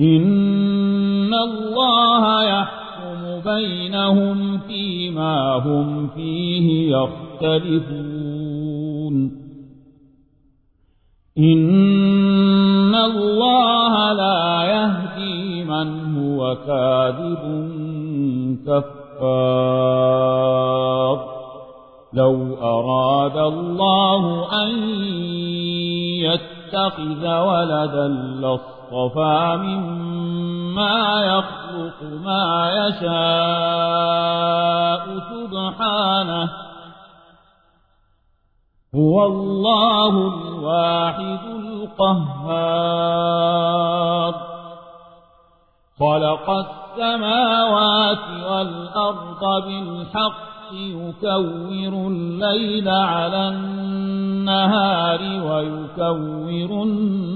إن الله يحكم بينهم فيما هم فيه يختلفون إن الله لا يهدي من هو كاذب كفار لو أراد الله أن يتخذ ولدا لاصطفى مما يخلق ما يشاء سبحانه هو الله الواحد القهار خلق السماوات والأرض بالحق يكور الليل على النهار ويكور النهار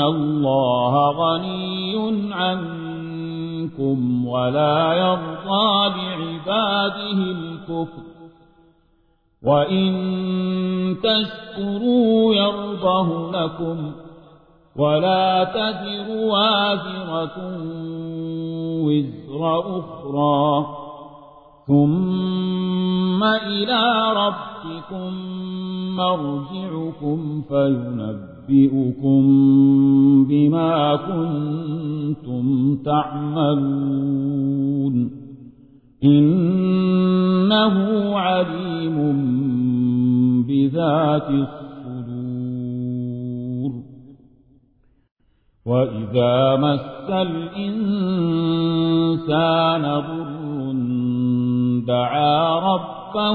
الله غني عنكم ولا يرضى لعباده الكفر وإن تشكروا يرضه لكم ولا تزر وازرة وزر أخرى ثم إلى ربكم مرجعكم فينبئكم بما كنتم تعملون إنه عليم بذات الصدور وإذا مس الإنسان ضر دعا ربه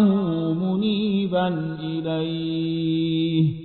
منيبا إليه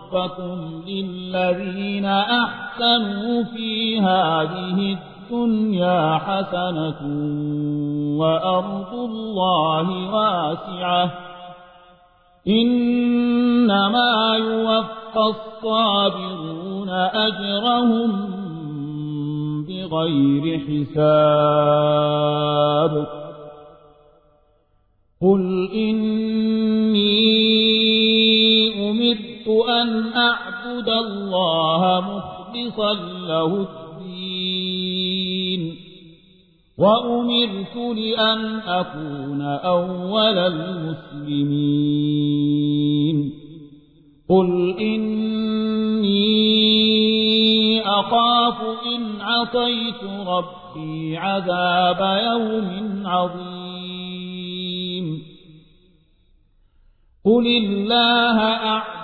للذين أحسنوا في هذه الدنيا حسنة وأرض الله واسعة إنما يوفى الصابرون أجرهم بغير حساب قل إني أمرت أن أعبد الله مخلصا له الدين. وأمرت لأن أكون أول المسلمين. قل إني أخاف إن عصيت ربي عذاب يوم عظيم. قل الله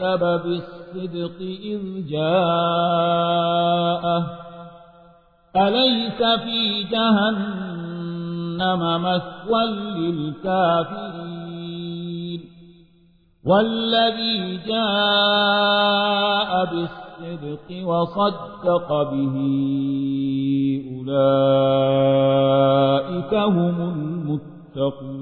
بالصدق إذ جاءه. أليس في جهنم مثوى للكافرين؟ والذي جاء بالصدق وصدق به أولئك هم المتقون.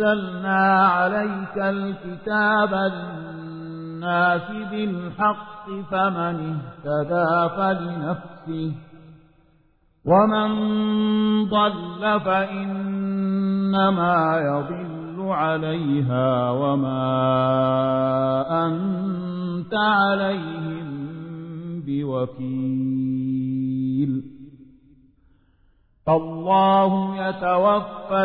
أنزلنا عليك الكتاب للناس بالحق فمن اهتدى فلنفسه ومن ضل فإنما يضل عليها وما أنت عليهم بوكيل. الله يتوفى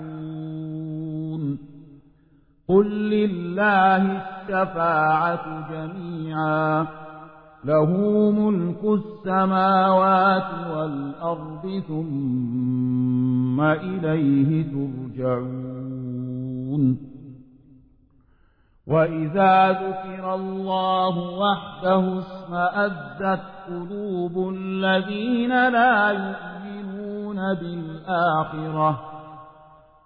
قل لله الشفاعة جميعا. له ملك السماوات والأرض ثم إليه ترجعون. وإذا ذكر الله وحده اسمأزت قلوب الذين لا يؤمنون بالآخرة.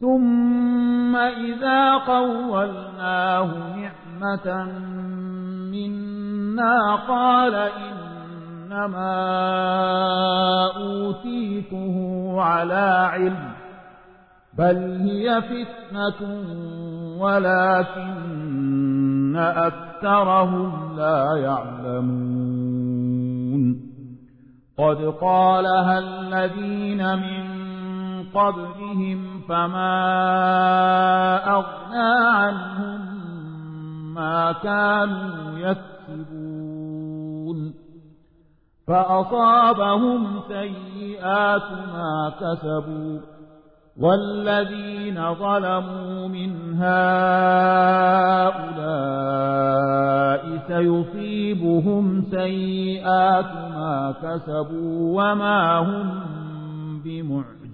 ثم إذا قولناه نعمة منا قال إنما أوتيته على علم بل هي فتنة ولكن أكثرهم لا يعلمون. قد قالها الذين من قبلهم فما أغنى عنهم ما كانوا يكسبون. فأصابهم سيئات ما كسبوا. والذين ظلموا من هؤلاء سيصيبهم سيئات ما كسبوا وما هم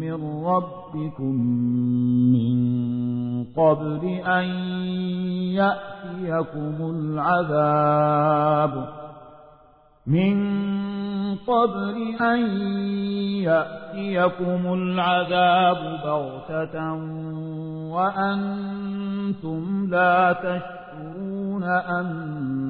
من ربكم من قبل أن يأتيكم العذاب من قبل أن يأتيكم العذاب بغتة وأنتم لا تشعرون أن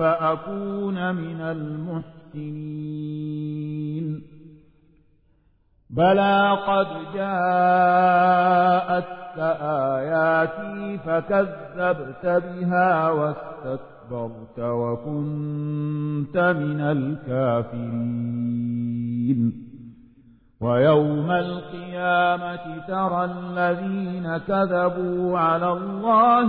فأكون من المحسنين. بلى قد جاءتك آياتي فكذبت بها واستكبرت اسْتَكْبَرْتَ وَكُنْتَ مِنَ الْكَافِرِينَ. وَيَوْمَ الْقِيَامَةِ تَرَى الَّذِينَ كَذَبُوا عَلَى اللَّهِ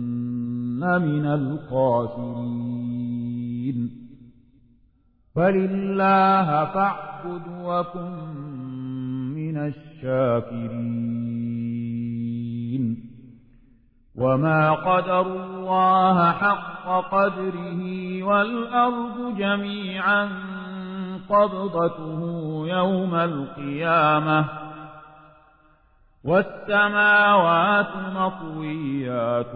من الخاسرين فلله فاعبد وكن من الشاكرين وما قدر الله حق قدره والأرض جميعا قبضته يوم القيامة والسماوات مطويات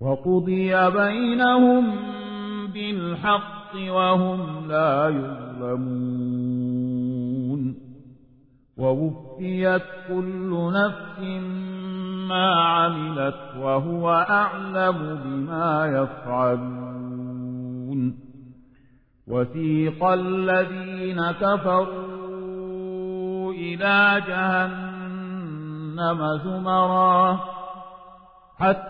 وقضي بينهم بالحق وهم لا يظلمون. ووفيت كل نفس ما عملت وهو أعلم بما يفعلون. وثيق الذين كفروا إلى جهنم زمرا حتى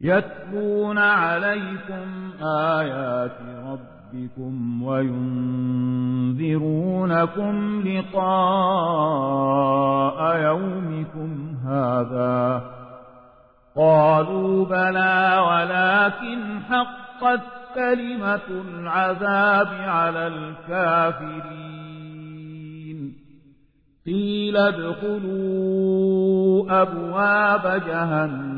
يتلون عليكم آيات ربكم وينذرونكم لقاء يومكم هذا. قالوا بلى ولكن حقت كلمة العذاب على الكافرين. قيل ادخلوا أبواب جهنم.